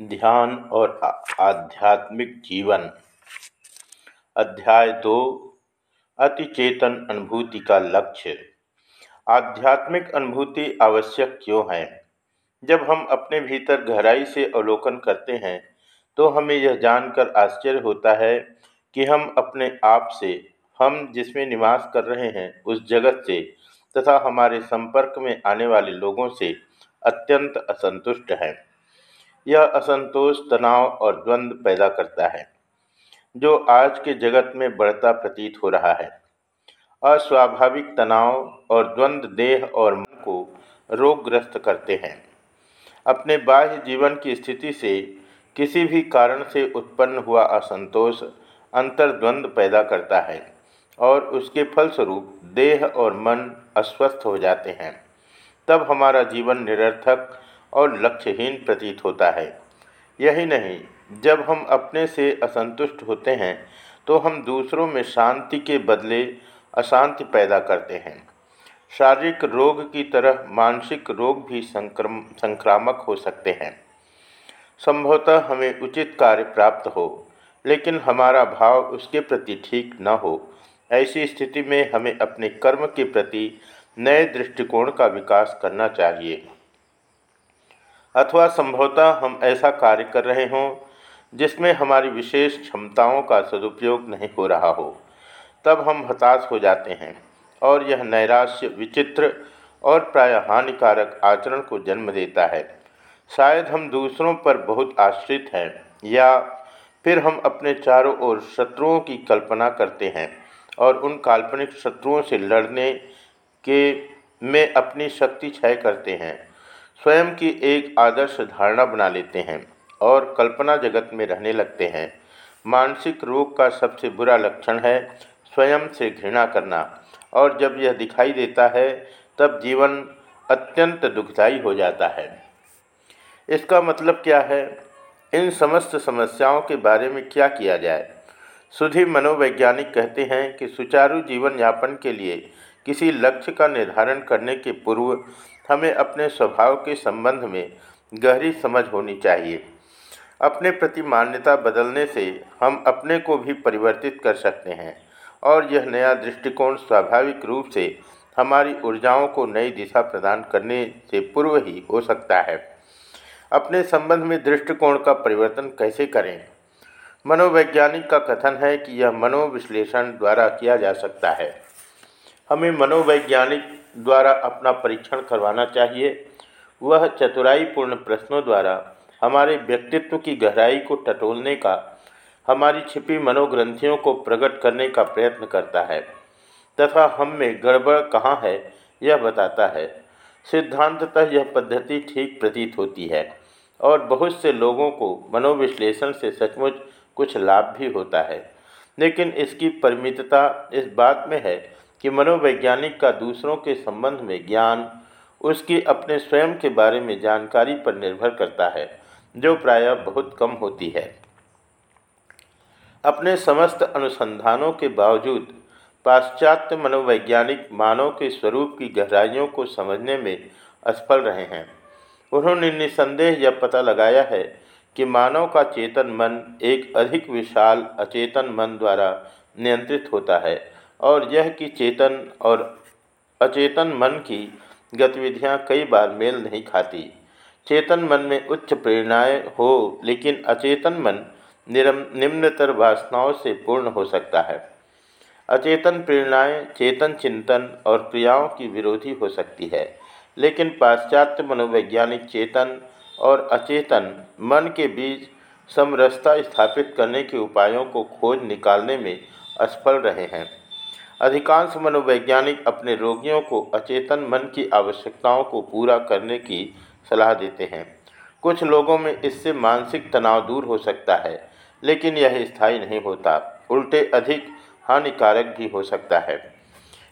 ध्यान और आध्यात्मिक जीवन। अध्याय दो, अतिचेतन अनुभूति का लक्ष्य। आध्यात्मिक अनुभूति आवश्यक क्यों है? जब हम अपने भीतर गहराई से अवलोकन करते हैं तो हमें यह जानकर आश्चर्य होता है कि हम अपने आप से, हम जिसमें निवास कर रहे हैं, उस जगत से, तथा हमारे संपर्क में आने वाले लोगों से अत्यंत असंतुष्ट हैं। यह असंतोष, तनाव और द्वंद्व पैदा करता है, जो आज के जगत में बढ़ता प्रतीत हो रहा है। अस्वाभाविक तनाव और द्वंद्व देह और मन को रोगग्रस्त करते हैं। अपने बाह्य जीवन की स्थिति से किसी भी कारण से उत्पन्न हुआ असंतोष अंतर्द्वंद पैदा करता है और उसके फलस्वरूप देह और मन अस्वस्थ हो जाते हैं। तब हमारा जीवन निरर्थक और लक्ष्यहीन प्रतीत होता है। यही नहीं, जब हम अपने से असंतुष्ट होते हैं तो हम दूसरों में शांति के बदले अशांति पैदा करते हैं। शारीरिक रोग की तरह मानसिक रोग भी संक्रम, संक्रामक हो सकते हैं। संभवतः हमें उचित कार्य प्राप्त हो, लेकिन हमारा भाव उसके प्रति ठीक न हो। ऐसी स्थिति में हमें अपने कर्म के प्रति नए दृष्टिकोण का विकास करना चाहिए। अथवा संभवतः हम ऐसा कार्य कर रहे हों, जिसमें हमारी विशेष क्षमताओं का सदुपयोग नहीं हो रहा हो, तब हम हताश हो जाते हैं और यह नैराश्य, विचित्र और प्राय हानिकारक आचरण को जन्म देता है। शायद हम दूसरों पर बहुत आश्रित हैं या फिर हम अपने चारों ओर शत्रुओं की कल्पना करते हैं और उन काल्पनिक शत्रुओं से लड़ने के में अपनी शक्ति क्षय करते हैं। स्वयं की एक आदर्श धारणा बना लेते हैं और कल्पना जगत में रहने लगते हैं। मानसिक रोग का सबसे बुरा लक्षण है स्वयं से घृणा करना। और जब यह दिखाई देता है, तब जीवन अत्यंत दुखदायी हो जाता है। इसका मतलब क्या है? इन समस्त समस्याओं के बारे में क्या किया जाए? सुधी मनोवैज्ञानिक कहते हैं कि सुचारू जीवन यापन के लिए किसी लक्ष्य का निर्धारण करने के पूर्व हमें अपने स्वभाव के संबंध में गहरी समझ होनी चाहिए। अपने प्रति मान्यता बदलने से हम अपने को भी परिवर्तित कर सकते हैं और यह नया दृष्टिकोण स्वाभाविक रूप से हमारी ऊर्जाओं को नई दिशा प्रदान करने से पूर्व ही हो सकता है। अपने संबंध में दृष्टिकोण का परिवर्तन कैसे करें? मनोवैज्ञानिक का कथन है कि यह मनोविश्लेषण द्वारा किया जा सकता है। हमें मनोवैज्ञानिक द्वारा अपना परीक्षण करवाना चाहिए। वह चतुराईपूर्ण प्रश्नों द्वारा हमारे व्यक्तित्व की गहराई को टटोलने का, हमारी छिपी मनोग्रंथियों को प्रकट करने का प्रयत्न करता है, तथा हम में गड़बड़ कहाँ है, यह बताता है। सिद्धांततः यह पद्धति ठीक प्रतीत होती है, और बहुत से लोगों को मनोविश्लेषण से सचमुच कुछ लाभ भी होता है। लेकिन इसकी परिमितता इस बात में है कि मनोवैज्ञानिक का दूसरों के संबंध में ज्ञान उसकी अपने स्वयं के बारे में जानकारी पर निर्भर करता है, जो प्रायः बहुत कम होती है। अपने समस्त अनुसंधानों के बावजूद पाश्चात्य मनोवैज्ञानिक मानव के स्वरूप की गहराइयों को समझने में असफल रहे हैं। उन्होंने निसंदेह यह पता लगाया है कि मानव का चेतन मन एक अधिक विशाल अचेतन मन द्वारा नियंत्रित होता है और यह कि चेतन और अचेतन मन की गतिविधियाँ कई बार मेल नहीं खाती। चेतन मन में उच्च प्रेरणाएँ हो, लेकिन अचेतन मन निरम, निम्नतर वासनाओं से पूर्ण हो सकता है। अचेतन प्रेरणाएँ चेतन चिंतन और क्रियाओं की विरोधी हो सकती है, लेकिन पाश्चात्य मनोवैज्ञानिक चेतन और अचेतन मन के बीच समरसता स्थापित करने के उपायों को खोज निकालने में असफल रहे हैं। अधिकांश मनोवैज्ञानिक अपने रोगियों को अचेतन मन की आवश्यकताओं को पूरा करने की सलाह देते हैं। कुछ लोगों में इससे मानसिक तनाव दूर हो सकता है, लेकिन यह स्थायी नहीं होता। उल्टे अधिक हानिकारक भी हो सकता है।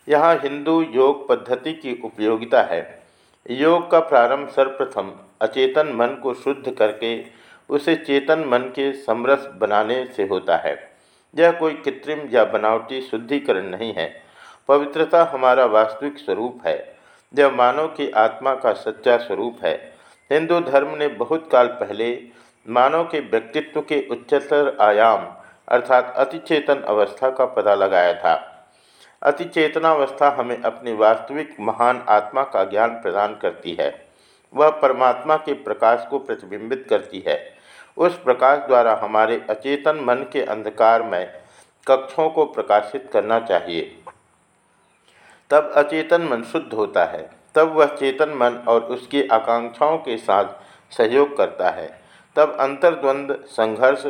यहाँ हिंदू योग पद्धति की उपयोगिता है। योग का प्रारंभ सर्वप्रथम अचेतन मन को शुद्ध करके, उसे चेतन मन के समरस बनाने से होता है। यह कोई कृत्रिम या बनावटी शुद्धिकरण नहीं है। पवित्रता हमारा वास्तविक स्वरूप है। यह मानव की आत्मा का सच्चा स्वरूप है। हिंदू धर्म ने बहुत काल पहले मानव के व्यक्तित्व के उच्चतर आयाम अर्थात अतिचेतन अवस्था का पता लगाया था। अतिचेतनावस्था हमें अपनी वास्तविक महान आत्मा का ज्ञान प्रदान करती है। वह परमात्मा के प्रकाश को प्रतिबिंबित करती है। उस प्रकाश द्वारा हमारे अचेतन मन के अंधकार में कक्षों को प्रकाशित करना चाहिए। तब अचेतन मन शुद्ध होता है। तब वह चेतन मन और उसकी आकांक्षाओं के साथ सहयोग करता है। तब अंतर्द्वंद, संघर्ष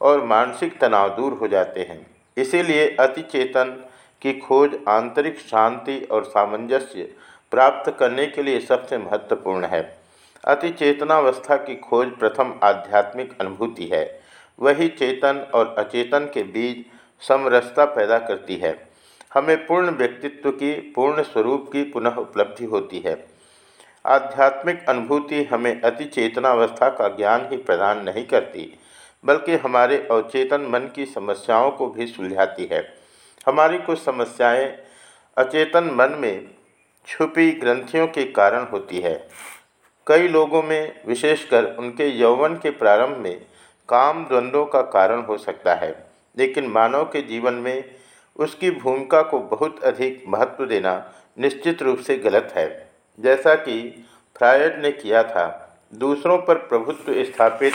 और मानसिक तनाव दूर हो जाते हैं। इसीलिए अतिचेतन की खोज आंतरिक शांति और सामंजस्य प्राप्त करने के लिए सबसे महत्वपूर्ण है। अतिचेतनावस्था की खोज प्रथम आध्यात्मिक अनुभूति है। वही चेतन और अचेतन के बीच समरसता पैदा करती है। हमें पूर्ण व्यक्तित्व की, पूर्ण स्वरूप की पुनः उपलब्धि होती है। आध्यात्मिक अनुभूति हमें अति चेतनावस्था का ज्ञान ही प्रदान नहीं करती, बल्कि हमारे अवचेतन मन की समस्याओं को भी सुलझाती है। हमारी कुछ समस्याएँ अचेतन मन में छुपी ग्रंथियों के कारण होती है। कई लोगों में, विशेषकर उनके यौवन के प्रारंभ में, काम द्वंद्वों का कारण हो सकता है। लेकिन मानव के जीवन में, उसकी भूमिका को बहुत अधिक महत्व देना निश्चित रूप से गलत है। जैसा कि फ्रायड ने किया था, दूसरों पर प्रभुत्व स्थापित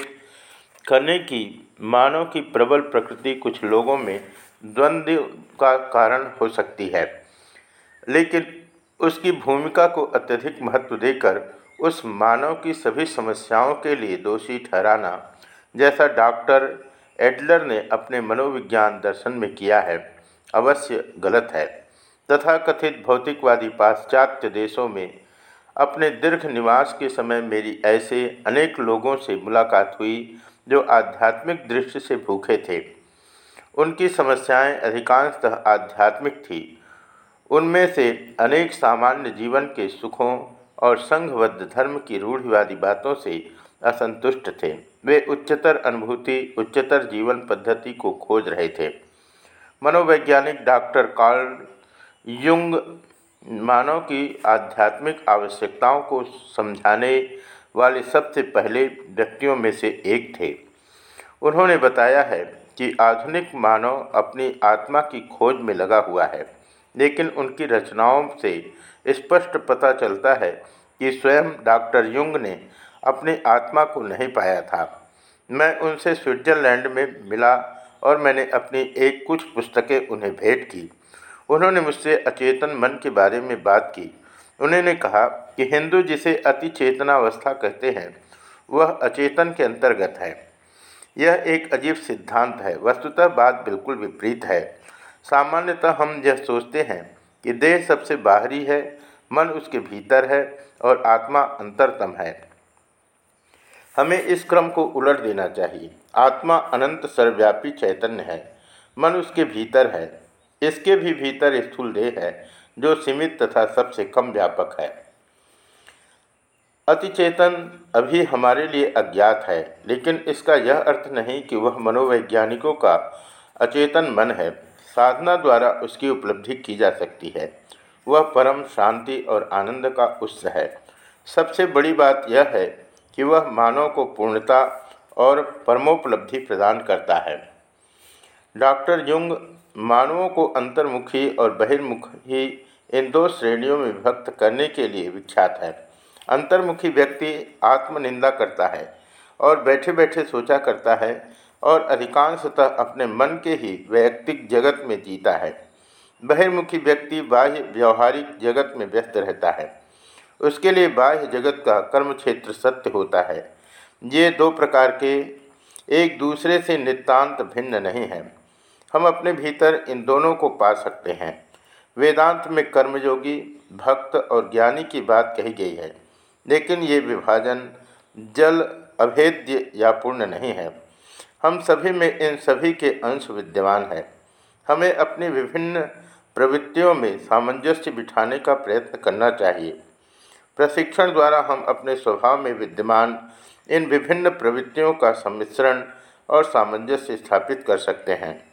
करने की, मानव की प्रबल प्रकृति कुछ लोगों में द्वंद्व का कारण हो सकती है। लेकिन उसकी भूमिका को अत्यधिक महत्व देकर उस मानव की सभी समस्याओं के लिए दोषी ठहराना, जैसा डॉक्टर एडलर ने अपने मनोविज्ञान दर्शन में किया है, अवश्य गलत है। तथा कथित भौतिकवादी पाश्चात्य देशों में अपने दीर्घ निवास के समय मेरी ऐसे अनेक लोगों से मुलाकात हुई, जो आध्यात्मिक दृष्टि से भूखे थे। उनकी समस्याएँ अधिकांशतः आध्यात्मिक थी। उनमें से अनेक सामान्य जीवन के सुखों और संघबद्ध धर्म की रूढ़िवादी बातों से असंतुष्ट थे। वे उच्चतर अनुभूति, उच्चतर जीवन पद्धति को खोज रहे थे। मनोवैज्ञानिक डॉक्टर कार्ल युंग मानव की आध्यात्मिक आवश्यकताओं को समझाने वाले सबसे पहले व्यक्तियों में से एक थे। उन्होंने बताया है कि आधुनिक मानव अपनी आत्मा की खोज में लगा हुआ है। लेकिन उनकी रचनाओं से स्पष्ट पता चलता है कि स्वयं डॉक्टर युंग ने अपनी आत्मा को नहीं पाया था। मैं उनसे स्विट्ज़रलैंड में मिला और मैंने अपनी एक कुछ पुस्तकें उन्हें भेंट की। उन्होंने मुझसे अचेतन मन के बारे में बात की। उन्होंने कहा कि हिंदू जिसे अति चेतनावस्था कहते हैं, वह अचेतन के अंतर्गत है। यह एक अजीब सिद्धांत है, वस्तुतः बात बिल्कुल विपरीत है। सामान्यतः हम यह सोचते हैं कि देह सबसे बाहरी है, मन उसके भीतर है और आत्मा अंतरतम है। हमें इस क्रम को उलट देना चाहिए। आत्मा अनंत सर्वव्यापी चैतन्य है, मन उसके भीतर है। इसके भी भीतर स्थूल देह है, जो सीमित तथा सबसे कम व्यापक है। अतिचेतन अभी हमारे लिए अज्ञात है, लेकिन इसका यह अर्थ नहीं कि वह मनोवैज्ञानिकों का अचेतन मन है। साधना द्वारा उसकी उपलब्धि की जा सकती है। वह परम शांति और आनंद का उत्स है। सबसे बड़ी बात यह है कि वह मानव को पूर्णता और परमोपलब्धि प्रदान करता है। डॉक्टर युंग मानवों को अंतर्मुखी और बहिर्मुखी इन दो श्रेणियों में विभक्त करने के लिए विख्यात है। अंतर्मुखी व्यक्ति आत्मनिंदा करता है और बैठे बैठे सोचा करता है और अधिकांशतः अपने मन के ही वैयक्तिक जगत में जीता है। बहिर्मुखी व्यक्ति बाह्य व्यवहारिक जगत में व्यस्त रहता है। उसके लिए बाह्य जगत का कर्म क्षेत्र सत्य होता है। ये दो प्रकार के एक दूसरे से नितांत भिन्न नहीं हैं। हम अपने भीतर इन दोनों को पा सकते हैं। वेदांत में कर्मयोगी, भक्त और ज्ञानी की बात कही गई है, लेकिन ये विभाजन जल अभेद्य या पूर्ण नहीं है। हम सभी में इन सभी के अंश विद्यमान हैं। हमें अपनी विभिन्न प्रवृत्तियों में सामंजस्य बिठाने का प्रयत्न करना चाहिए। प्रशिक्षण द्वारा हम अपने स्वभाव में विद्यमान इन विभिन्न प्रवृत्तियों का सम्मिश्रण और सामंजस्य स्थापित कर सकते हैं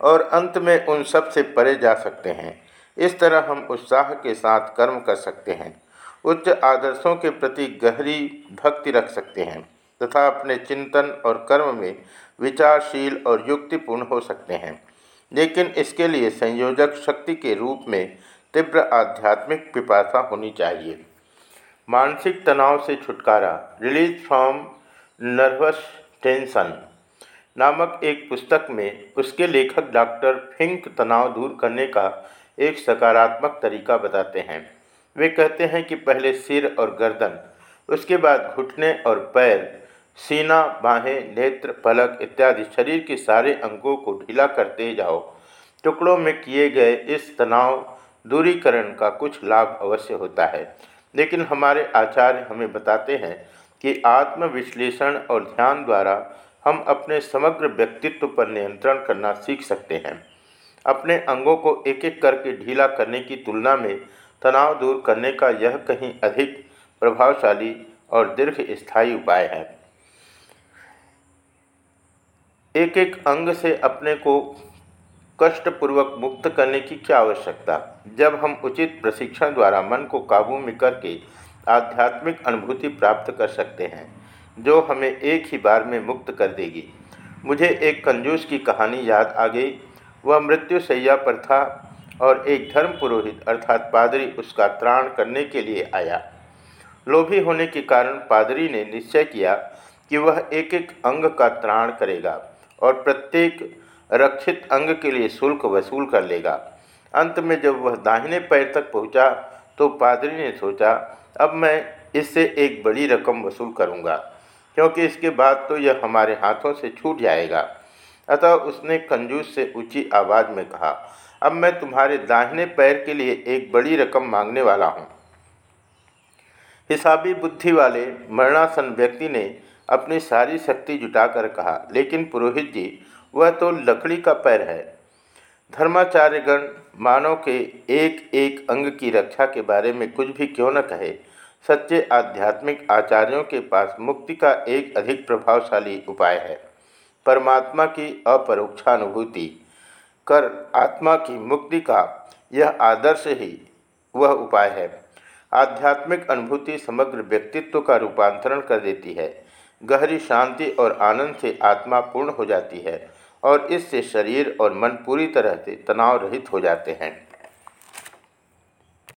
और अंत में उन सबसे परे जा सकते हैं। इस तरह हम उत्साह के साथ कर्म कर सकते हैं। उच्च आदर्शों के प्रति गहरी भक्ति रख सकते हैं। तथा अपने चिंतन और कर्म में विचारशील और युक्तिपूर्ण हो सकते हैं। लेकिन इसके लिए संयोजक शक्ति के रूप में तीव्र आध्यात्मिक पिपासा होनी चाहिए। मानसिक तनाव से छुटकारा, रिलीज़ फ्रॉम नर्वस टेंशन नामक एक पुस्तक में उसके लेखक डॉक्टर फिंक तनाव दूर करने का एक सकारात्मक तरीका बताते हैं। वे कहते हैं कि पहले सिर और गर्दन, उसके बाद घुटने और पैर सीना, बाहें, नेत्र, पलक इत्यादि शरीर के सारे अंगों को ढीला करते जाओ। टुकड़ों में किए गए इस तनाव दूरीकरण का कुछ लाभ अवश्य होता है। लेकिन हमारे आचार्य हमें बताते हैं कि आत्मविश्लेषण और ध्यान द्वारा हम अपने समग्र व्यक्तित्व पर नियंत्रण करना सीख सकते हैं। अपने अंगों को एक एक करके ढीला करने की तुलना में तनाव दूर करने का यह कहीं अधिक प्रभावशाली और दीर्घ स्थायी उपाय है। एक एक अंग से अपने को कष्टपूर्वक मुक्त करने की क्या आवश्यकता? जब हम उचित प्रशिक्षण द्वारा मन को काबू में करके आध्यात्मिक अनुभूति प्राप्त कर सकते हैं, जो हमें एक ही बार में मुक्त कर देगी। मुझे एक कंजूस की कहानी याद आ गई। वह मृत्यु सैया पर था और एक धर्म पुरोहित, अर्थात पादरी, उसका त्राण करने के लिए आया। लोभी होने के कारण पादरी ने निश्चय किया कि वह एक एक अंग का त्राण करेगा। और प्रत्येक रक्षित अंग के लिए शुल्क वसूल कर लेगा। अंत में जब वह दाहिने पैर तक पहुँचा तो पादरी ने सोचा, अब मैं इससे एक बड़ी रकम वसूल करूँगा, क्योंकि इसके बाद तो यह हमारे हाथों से छूट जाएगा। अतः उसने कंजूस से ऊँची आवाज़ में कहा, अब मैं तुम्हारे दाहिने पैर के लिए एक बड़ी रकम मांगने वाला हूँ। हिसाबी बुद्धि वाले मरणासन व्यक्ति ने अपनी सारी शक्ति जुटाकर कहा, लेकिन पुरोहित जी, वह तो लकड़ी का पैर है। धर्माचार्यगण मानव के एक एक अंग की रक्षा के बारे में कुछ भी क्यों न कहे? सच्चे आध्यात्मिक आचार्यों के पास मुक्ति का एक अधिक प्रभावशाली उपाय है। परमात्मा की अपरोक्षानुभूति कर आत्मा की मुक्ति का यह आदर्श ही वह उपाय है। आध्यात्मिक अनुभूति समग्र व्यक्तित्व का रूपांतरण कर देती है। गहरी शांति और आनंद से आत्मा पूर्ण हो जाती है और इससे शरीर और मन पूरी तरह से तनाव रहित हो जाते हैं।